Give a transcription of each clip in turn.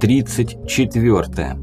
Глава 34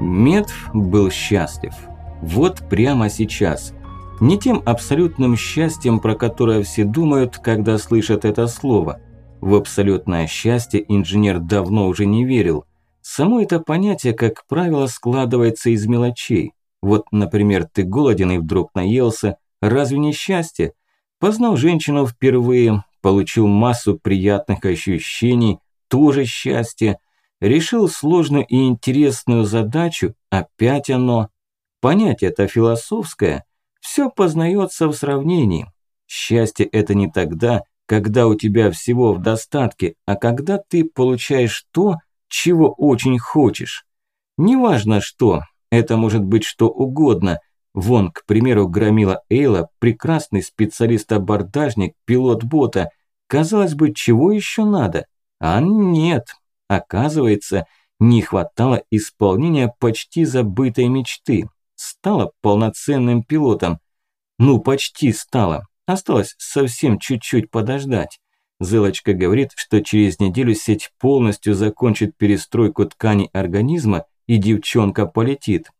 Медв был счастлив. Вот прямо сейчас. Не тем абсолютным счастьем, про которое все думают, когда слышат это слово. В абсолютное счастье инженер давно уже не верил. Само это понятие, как правило, складывается из мелочей. Вот, например, ты голоден и вдруг наелся. Разве не счастье? Познал женщину впервые, получил массу приятных ощущений, тоже счастье. Решил сложную и интересную задачу, опять оно. Понятие это философское, все познается в сравнении. Счастье это не тогда, когда у тебя всего в достатке, а когда ты получаешь то, чего очень хочешь. Неважно что, это может быть что угодно. Вон, к примеру, громила Эйла, прекрасный специалист-абордажник, пилот бота. Казалось бы, чего еще надо? А нет, оказывается, не хватало исполнения почти забытой мечты. Стала полноценным пилотом. Ну, почти стала. Осталось совсем чуть-чуть подождать. Зылочка говорит, что через неделю сеть полностью закончит перестройку тканей организма и девчонка полетит.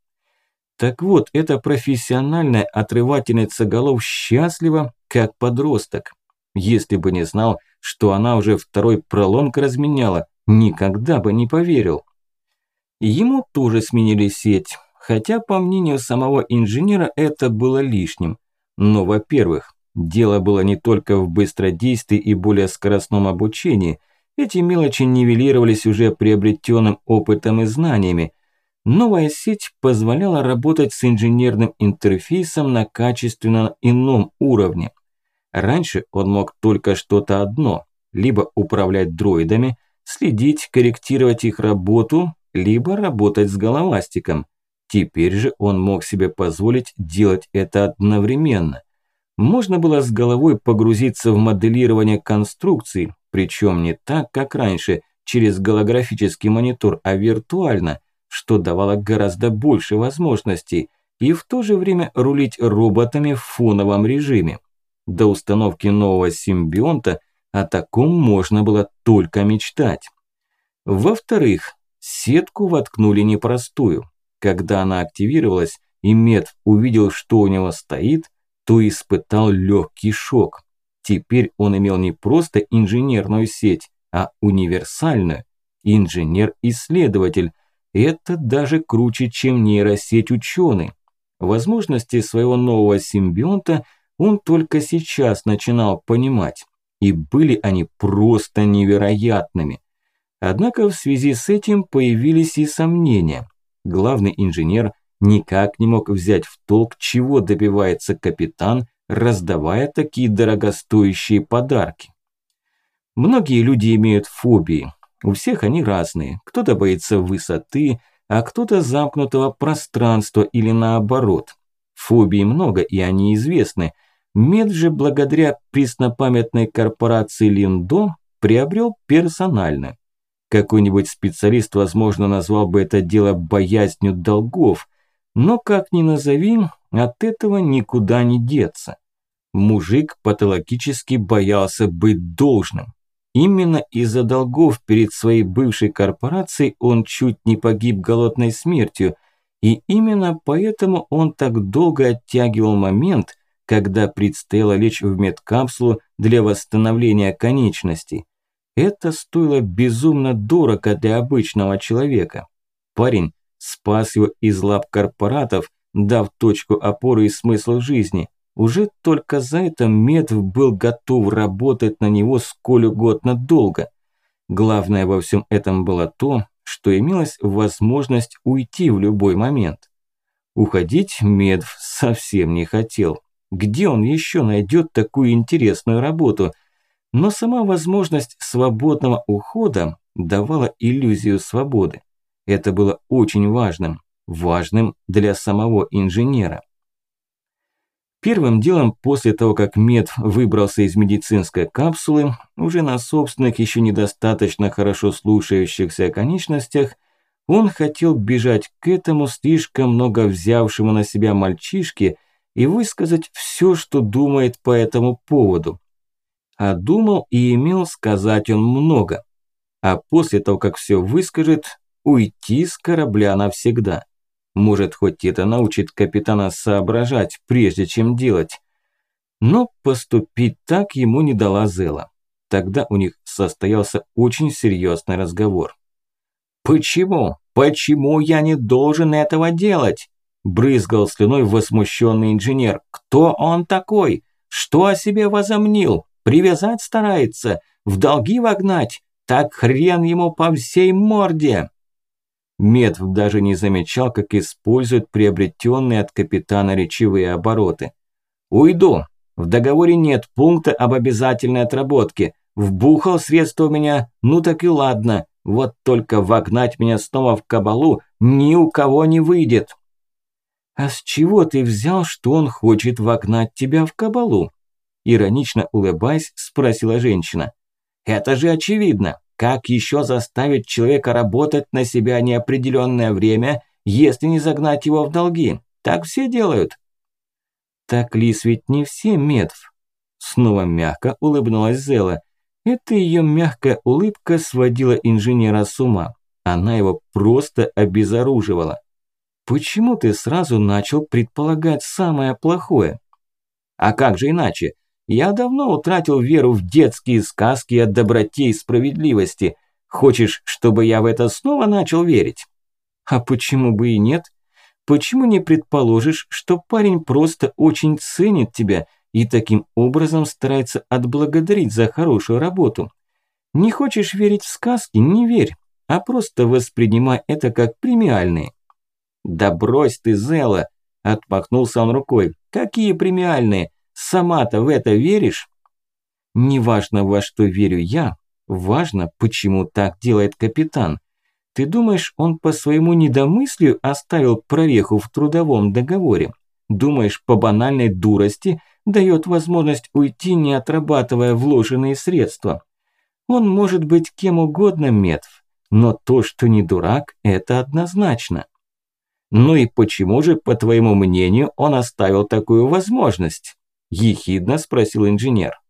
Так вот, эта профессиональная отрывательница голов счастлива, как подросток. Если бы не знал, что она уже второй пролонг разменяла, никогда бы не поверил. Ему тоже сменили сеть, хотя, по мнению самого инженера, это было лишним. Но, во-первых, дело было не только в быстродействии и более скоростном обучении. Эти мелочи нивелировались уже приобретенным опытом и знаниями, Новая сеть позволяла работать с инженерным интерфейсом на качественно ином уровне. Раньше он мог только что-то одно – либо управлять дроидами, следить, корректировать их работу, либо работать с головастиком. Теперь же он мог себе позволить делать это одновременно. Можно было с головой погрузиться в моделирование конструкций, причем не так, как раньше, через голографический монитор, а виртуально – что давало гораздо больше возможностей, и в то же время рулить роботами в фоновом режиме. До установки нового симбионта о таком можно было только мечтать. Во-вторых, сетку воткнули непростую. Когда она активировалась, и Мед увидел, что у него стоит, то испытал легкий шок. Теперь он имел не просто инженерную сеть, а универсальную. Инженер-исследователь, это даже круче, чем нейросеть ученый. Возможности своего нового симбионта он только сейчас начинал понимать. И были они просто невероятными. Однако в связи с этим появились и сомнения. Главный инженер никак не мог взять в толк, чего добивается капитан, раздавая такие дорогостоящие подарки. Многие люди имеют фобии, у всех они разные. Кто-то боится высоты, а кто-то замкнутого пространства или наоборот. Фобий много, и они известны. Мед же благодаря преснопамятной корпорации Линдо приобрел персонально. Какой-нибудь специалист, возможно, назвал бы это дело боязнью долгов, но как ни назови, от этого никуда не деться. Мужик патологически боялся быть должным. Именно из-за долгов перед своей бывшей корпорацией он чуть не погиб голодной смертью, и именно поэтому он так долго оттягивал момент, когда предстояло лечь в медкапсулу для восстановления конечностей. Это стоило безумно дорого для обычного человека. Парень спас его из лап корпоратов, дав точку опоры и смысл жизни – уже только за это Медв был готов работать на него сколь угодно долго. Главное во всем этом было то, что имелась возможность уйти в любой момент. Уходить Медв совсем не хотел. Где он еще найдет такую интересную работу? Но сама возможность свободного ухода давала иллюзию свободы. Это было очень важным, важным для самого инженера. Первым делом, после того, как Мед выбрался из медицинской капсулы, уже на собственных, еще недостаточно хорошо слушающихся конечностях, он хотел бежать к этому слишком много взявшему на себя мальчишке и высказать все, что думает по этому поводу. А думал и имел сказать он много. а после того, как все выскажет, уйти с корабля навсегда. Может, хоть это научит капитана соображать, прежде чем делать. Но поступить так ему не дала Зела. Тогда у них состоялся очень серьезный разговор. «Почему? Почему я не должен этого делать?» Брызгал слюной возмущенный инженер. «Кто он такой? Что о себе возомнил? Привязать старается? В долги вогнать? Так хрен ему по всей морде!» Медв даже не замечал, как используют приобретенные от капитана речевые обороты. «Уйду. В договоре нет пункта об обязательной отработке. Вбухал средства у меня, ну так и ладно. Вот только вогнать меня снова в кабалу ни у кого не выйдет». «А с чего ты взял, что он хочет вогнать тебя в кабалу?» Иронично улыбаясь, спросила женщина. «Это же очевидно. Как еще заставить человека работать на себя неопределенное время, если не загнать его в долги? Так все делают. Так Лис ведь не все Медв. Снова мягко улыбнулась Зела. Эта ее мягкая улыбка сводила инженера с ума. Она его просто обезоруживала. Почему ты сразу начал предполагать самое плохое? А как же иначе? Я давно утратил веру в детские сказки о доброте и справедливости. Хочешь, чтобы я в это снова начал верить? А почему бы и нет? Почему не предположишь, что парень просто очень ценит тебя и таким образом старается отблагодарить за хорошую работу? Не хочешь верить в сказки – не верь, а просто воспринимай это как премиальные. «Да брось ты, Зела!» – отмахнулся он рукой. «Какие премиальные? Сама-то в это веришь? Неважно, во что верю я, важно, почему так делает капитан. Ты думаешь, он по своему недомыслию оставил прореху в трудовом договоре? Думаешь, по банальной дурости дает возможность уйти, не отрабатывая вложенные средства? Он может быть кем угодно, Метв, но то, что не дурак, это однозначно. Ну и почему же, по твоему мнению, он оставил такую возможность? Ехидно спросил инженер.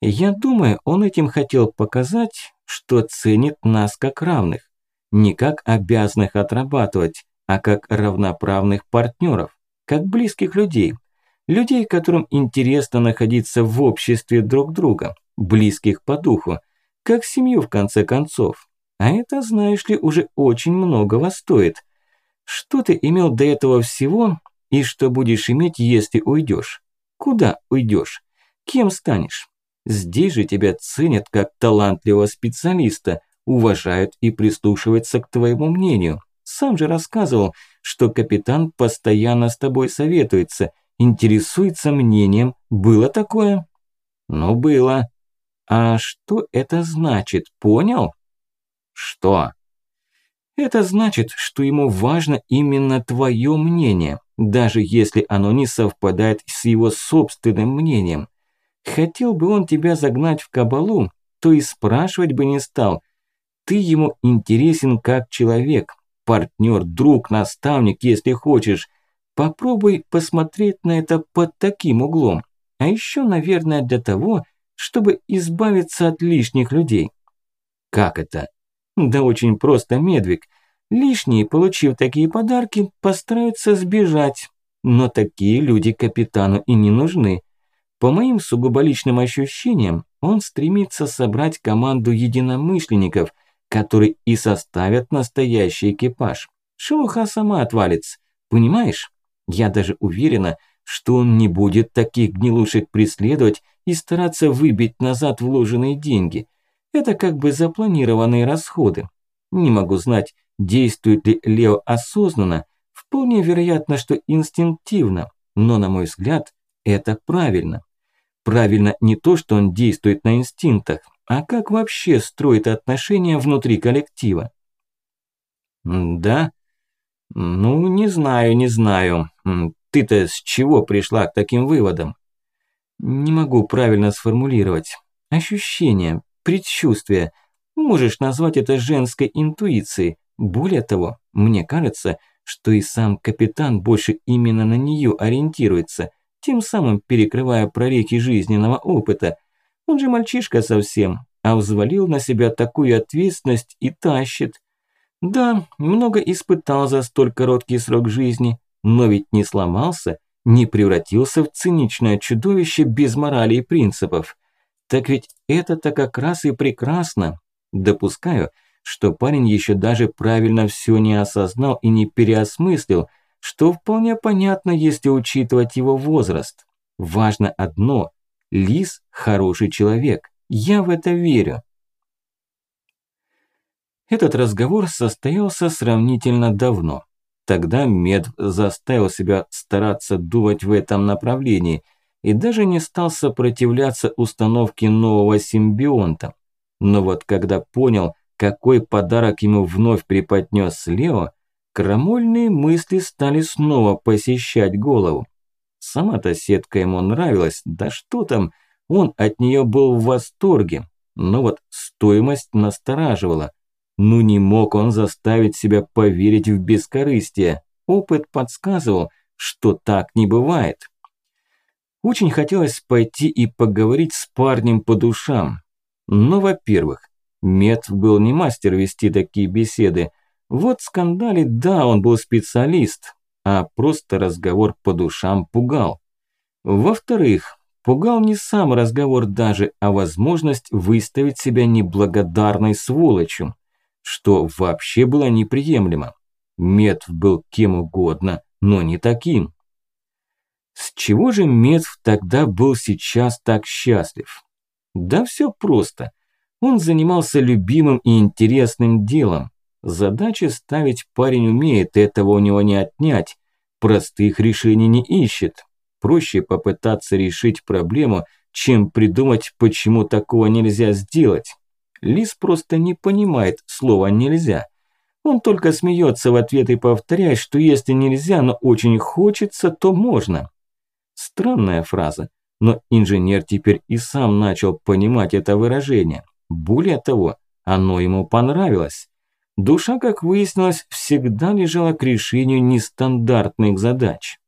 Я думаю, он этим хотел показать, что ценит нас как равных. Не как обязанных отрабатывать, а как равноправных партнеров, как близких людей. Людей, которым интересно находиться в обществе друг друга, близких по духу, как семью в конце концов. А это, знаешь ли, уже очень многого стоит. Что ты имел до этого всего, и что будешь иметь, если уйдешь? Куда уйдешь? Кем станешь? Здесь же тебя ценят как талантливого специалиста, уважают и прислушиваются к твоему мнению. Сам же рассказывал, что капитан постоянно с тобой советуется, интересуется мнением. Было такое? Ну, было. А что это значит, понял? Что? Это значит, что ему важно именно твое мнение даже если оно не совпадает с его собственным мнением. Хотел бы он тебя загнать в кабалу, то и спрашивать бы не стал. Ты ему интересен как человек, партнер, друг, наставник, если хочешь. Попробуй посмотреть на это под таким углом. А еще, наверное, для того, чтобы избавиться от лишних людей. Как это? Да очень просто, Медвиг. Лишние, получив такие подарки, постараются сбежать. Но такие люди капитану и не нужны. По моим сугубо личным ощущениям, он стремится собрать команду единомышленников, которые и составят настоящий экипаж. Шелуха сама отвалится. Понимаешь? Я даже уверена, что он не будет таких гнилушек преследовать и стараться выбить назад вложенные деньги. Это как бы запланированные расходы. Не могу знать, Действует ли Лео осознанно? Вполне вероятно, что инстинктивно, но, на мой взгляд, это правильно. Правильно не то, что он действует на инстинктах, а как вообще строит отношения внутри коллектива. Да? Ну, не знаю, не знаю. Ты-то с чего пришла к таким выводам? Не могу правильно сформулировать. Ощущение, предчувствие. Можешь назвать это женской интуицией. Более того, мне кажется, что и сам капитан больше именно на нее ориентируется, тем самым перекрывая прорехи жизненного опыта. Он же мальчишка совсем, а взвалил на себя такую ответственность и тащит. Да, много испытал за столь короткий срок жизни, но ведь не сломался, не превратился в циничное чудовище без морали и принципов. Так ведь это-то как раз и прекрасно. Допускаю, что парень еще даже правильно все не осознал и не переосмыслил, что вполне понятно, если учитывать его возраст. Важно одно – Лис – хороший человек. Я в это верю. Этот разговор состоялся сравнительно давно. Тогда Мед заставил себя стараться думать в этом направлении и даже не стал сопротивляться установке нового симбионта. Но вот когда понял, какой подарок ему вновь преподнес Лео, крамольные мысли стали снова посещать голову. Сама-то сетка ему нравилась, да что там, он от нее был в восторге. Но вот стоимость настораживала. Ну не мог он заставить себя поверить в бескорыстие. Опыт подсказывал, что так не бывает. Очень хотелось пойти и поговорить с парнем по душам. Но, во-первых, Мед был не мастер вести такие беседы. Вот скандалить, да, он был специалист, а просто разговор по душам пугал. Во-вторых, пугал не сам разговор даже, а возможность выставить себя неблагодарной сволочью, что вообще было неприемлемо. Метв был кем угодно, но не таким. С чего же Метв тогда был сейчас так счастлив? Да все просто. Он занимался любимым и интересным делом. Задачи ставить парень умеет, этого у него не отнять. Простых решений не ищет. Проще попытаться решить проблему, чем придумать, почему такого нельзя сделать. Лис просто не понимает слова «нельзя». Он только смеется в ответ и повторяет, что если нельзя, но очень хочется, то можно. Странная фраза, но инженер теперь и сам начал понимать это выражение. Более того, оно ему понравилось. Душа, как выяснилось, всегда лежала к решению нестандартных задач.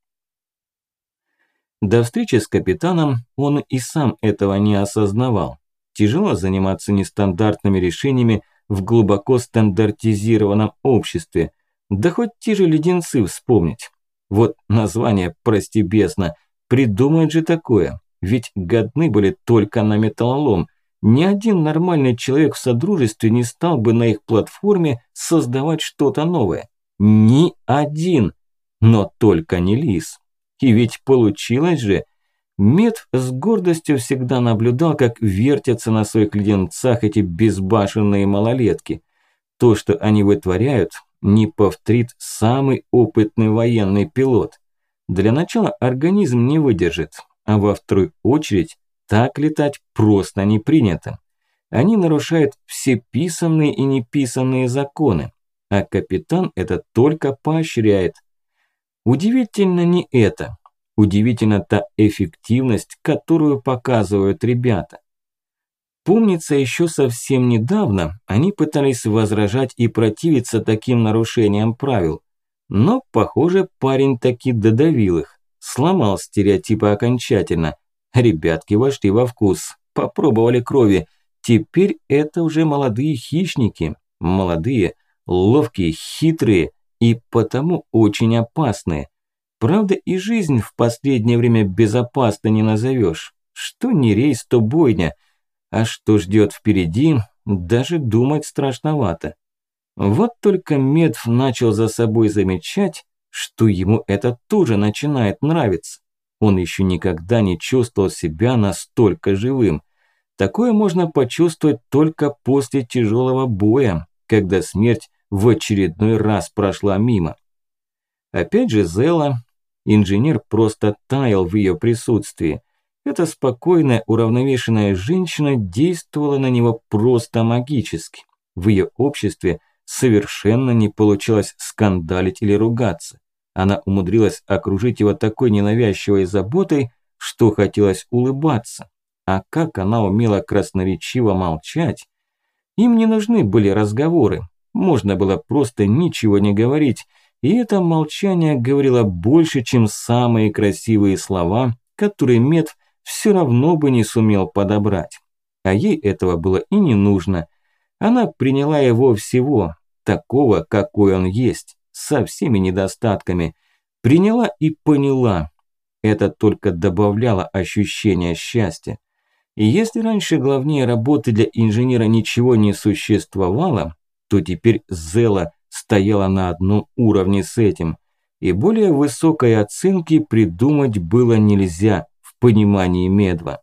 До встречи с капитаном он и сам этого не осознавал. Тяжело заниматься нестандартными решениями в глубоко стандартизированном обществе. Да хоть те же леденцы вспомнить. Вот название, прости бездна, придумать же такое. Ведь годны были только на металлолом. Ни один нормальный человек в Содружестве не стал бы на их платформе создавать что-то новое. Ни один. Но только не Лис. И ведь получилось же. Мед с гордостью всегда наблюдал, как вертятся на своих леденцах эти безбашенные малолетки. То, что они вытворяют, не повторит самый опытный военный пилот. Для начала организм не выдержит, а во вторую очередь так летать просто не принято. Они нарушают все писанные и неписанные законы, а капитан это только поощряет. Удивительно не это. Удивительно та эффективность, которую показывают ребята. Помнится, еще совсем недавно они пытались возражать и противиться таким нарушениям правил. Но, похоже, парень таки додавил их, сломал стереотипы окончательно. Ребятки вошли во вкус, попробовали крови. Теперь это уже молодые хищники. Молодые, ловкие, хитрые, и потому очень опасные. Правда, и жизнь в последнее время безопасно не назовешь. Что не рейс, то бойня. А что ждет впереди, даже думать страшновато. Вот только Медв начал за собой замечать, что ему это тоже начинает нравиться. Он еще никогда не чувствовал себя настолько живым. Такое можно почувствовать только после тяжелого боя, когда смерть в очередной раз прошла мимо. Опять же Зела, инженер просто таял в ее присутствии. Эта спокойная, уравновешенная женщина действовала на него просто магически. В ее обществе совершенно не получалось скандалить или ругаться. Она умудрилась окружить его такой ненавязчивой заботой, что хотелось улыбаться. А как она умела красноречиво молчать. Им не нужны были разговоры, можно было просто ничего не говорить, и это молчание говорило больше, чем самые красивые слова, которые Мед все равно бы не сумел подобрать. а ей этого было и не нужно. Она приняла его всего, такого, какой он есть, со всеми недостатками. Приняла и поняла. Это только добавляло ощущения счастья. И если раньше главнее работы для инженера ничего не существовало, то теперь Зела стояла на одном уровне с этим. И более высокой оценки придумать было нельзя в понимании Медва.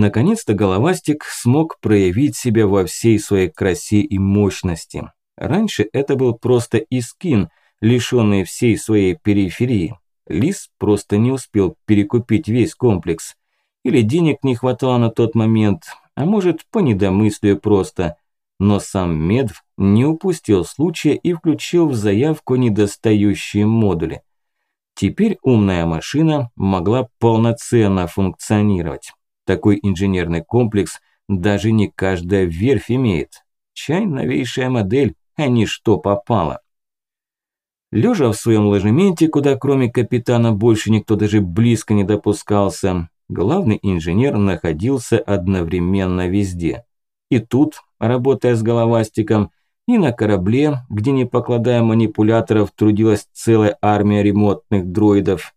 Наконец-то головастик смог проявить себя во всей своей красе и мощности. Раньше это был просто искин, лишённый всей своей периферии. Лис просто не успел перекупить весь комплекс. Или денег не хватало на тот момент, а может по недомыслию просто. Но сам Медв не упустил случая и включил в заявку недостающие модули. Теперь умная машина могла полноценно функционировать. Такой инженерный комплекс даже не каждая верфь имеет. Чай новейшая модель, а не что попало. Лежа в своем ложементе, куда кроме капитана больше никто даже близко не допускался, главный инженер находился одновременно везде. И тут, работая с головастиком, и на корабле, где не покладая манипуляторов трудилась целая армия ремонтных дроидов,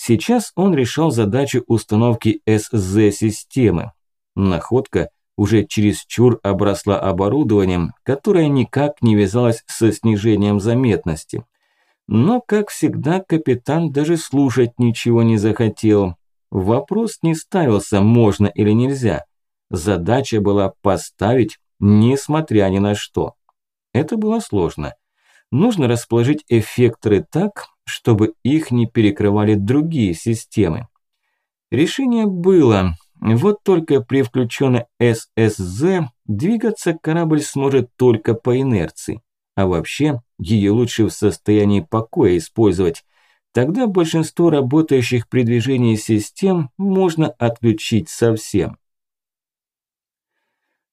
Сейчас он решал задачу установки СЗ-системы. Находка уже чересчур обросла оборудованием, которое никак не вязалось со снижением заметности. Но, как всегда, капитан даже слушать ничего не захотел. Вопрос не ставился, можно или нельзя. Задача была поставить, несмотря ни на что. Это было сложно. Нужно расположить эффекторы так, чтобы их не перекрывали другие системы. Решение было, вот только при включенной ССЗ двигаться корабль сможет только по инерции, а вообще ее лучше в состоянии покоя использовать. Тогда большинство работающих при движении систем можно отключить совсем.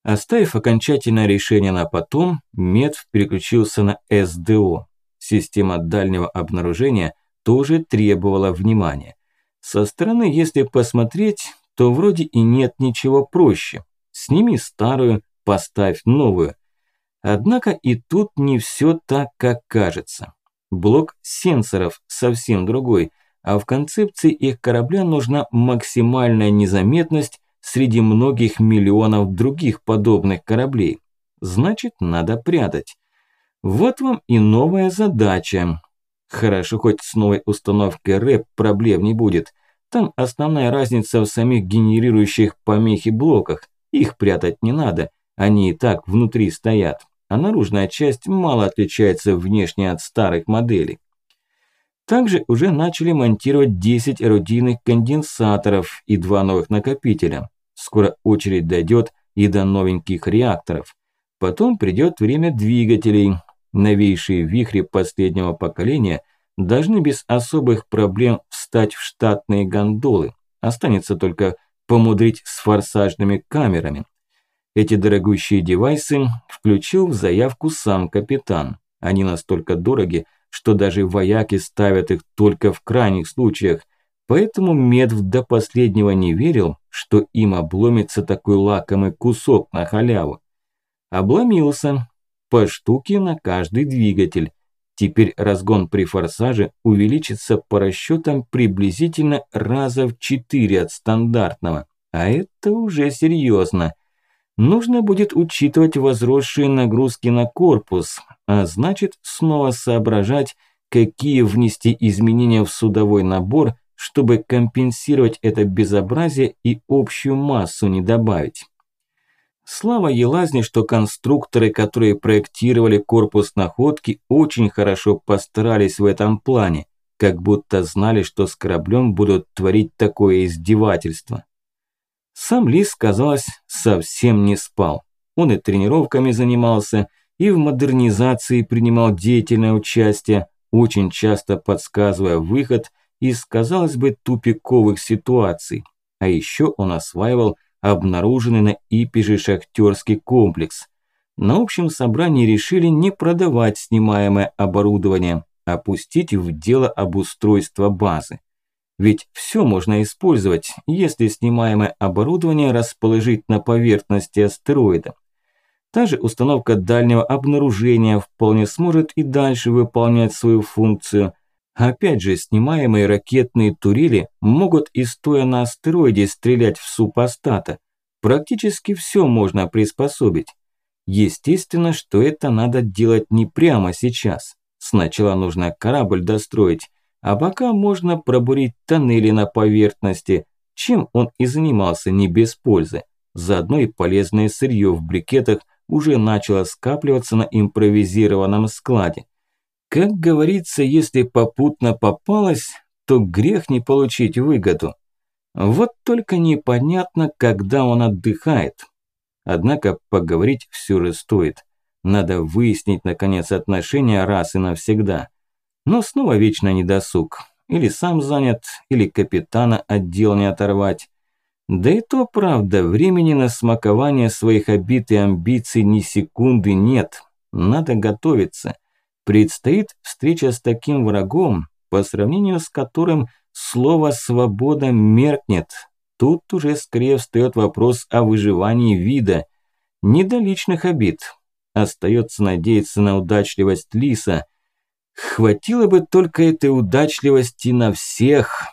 Оставив окончательное решение на потом, Медв переключился на СДО. Система дальнего обнаружения тоже требовала внимания. Со стороны, если посмотреть, то вроде и нет ничего проще. Сними старую, поставь новую. Однако и тут не все так, как кажется. Блок сенсоров совсем другой, а в концепции их корабля нужна максимальная незаметность среди многих миллионов других подобных кораблей. Значит, надо прятать. Вот вам и новая задача. Хорошо, хоть с новой установкой рэп проблем не будет. Там основная разница в самих генерирующих помехи блоках. Их прятать не надо, они и так внутри стоят. А наружная часть мало отличается внешне от старых моделей. Также уже начали монтировать 10 орудийных конденсаторов и два новых накопителя. Скоро очередь дойдет и до новеньких реакторов. Потом придет время двигателей, Новейшие вихри последнего поколения должны без особых проблем встать в штатные гондолы. Останется только помудрить с форсажными камерами. Эти дорогущие девайсы включил в заявку сам капитан. Они настолько дороги, что даже вояки ставят их только в крайних случаях. Поэтому Медв до последнего не верил, что им обломится такой лакомый кусок на халяву. Обломился, по штуке на каждый двигатель. Теперь разгон при форсаже увеличится по расчетам приблизительно раза в 4 от стандартного. А это уже серьезно. Нужно будет учитывать возросшие нагрузки на корпус, а значит снова соображать, какие внести изменения в судовой набор, чтобы компенсировать это безобразие и общую массу не добавить. Слава Елазне, что конструкторы, которые проектировали корпус находки, очень хорошо постарались в этом плане, как будто знали, что с кораблем будут творить такое издевательство. Сам Лис, казалось, совсем не спал. Он и тренировками занимался, и в модернизации принимал деятельное участие, очень часто подсказывая выход из, казалось бы, тупиковых ситуаций. А еще он осваивал обнаруженный на Ипиже шахтерский комплекс. На общем собрании решили не продавать снимаемое оборудование, а пустить в дело обустройства базы. Ведь все можно использовать, если снимаемое оборудование расположить на поверхности астероида. Та же установка дальнего обнаружения вполне сможет и дальше выполнять свою функцию. Опять же, снимаемые ракетные турели могут и стоя на астероиде стрелять в супостата. Практически все можно приспособить. Естественно, что это надо делать не прямо сейчас. Сначала нужно корабль достроить, а пока можно пробурить тоннели на поверхности, чем он и занимался не без пользы. Заодно и полезное сырье в брикетах уже начало скапливаться на импровизированном складе. Как говорится, если попутно попалось, то грех не получить выгоду. Вот только непонятно, когда он отдыхает. Однако поговорить все же стоит. Надо выяснить, наконец, отношения раз и навсегда. Но снова вечно недосуг. Или сам занят, или капитана отдел не оторвать. Да и то правда, времени на смакование своих обид и амбиций ни секунды нет. Надо готовиться. Предстоит встреча с таким врагом, по сравнению с которым слово «свобода» меркнет. Тут уже скорее встает вопрос о выживании вида. Не до личных обид. Остается надеяться на удачливость Лиса – Хватило бы только этой удачливости на всех.